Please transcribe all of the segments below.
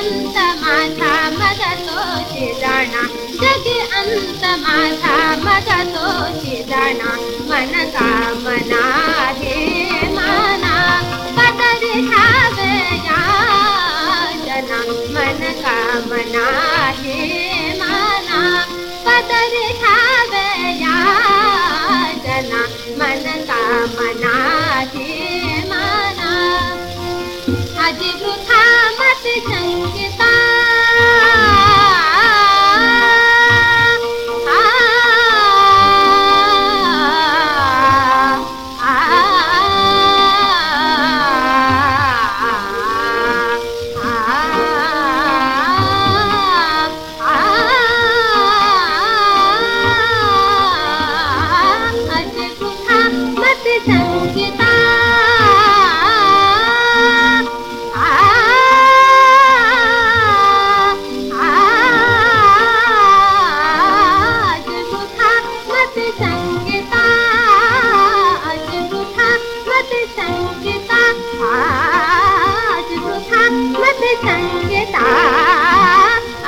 अंत माथा मग तोची जाणा जगे अंत माथा मग तोची जाणा मन। का मना हे माना पदर या जना मन का मना। हे माना पदर या जना मन का मना। हे माना वृथा मत संगीता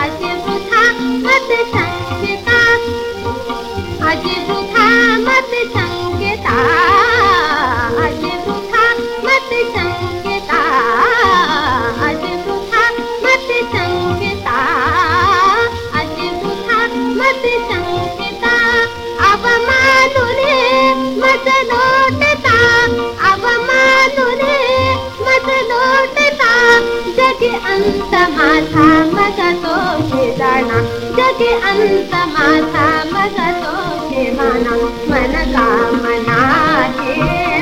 अद्य मुखा मत सङ्गता अद्य बथा मत यदि अन्त माता मगतो हेदाना यदि अन्त माता मगतो हे मन कामना मना। हे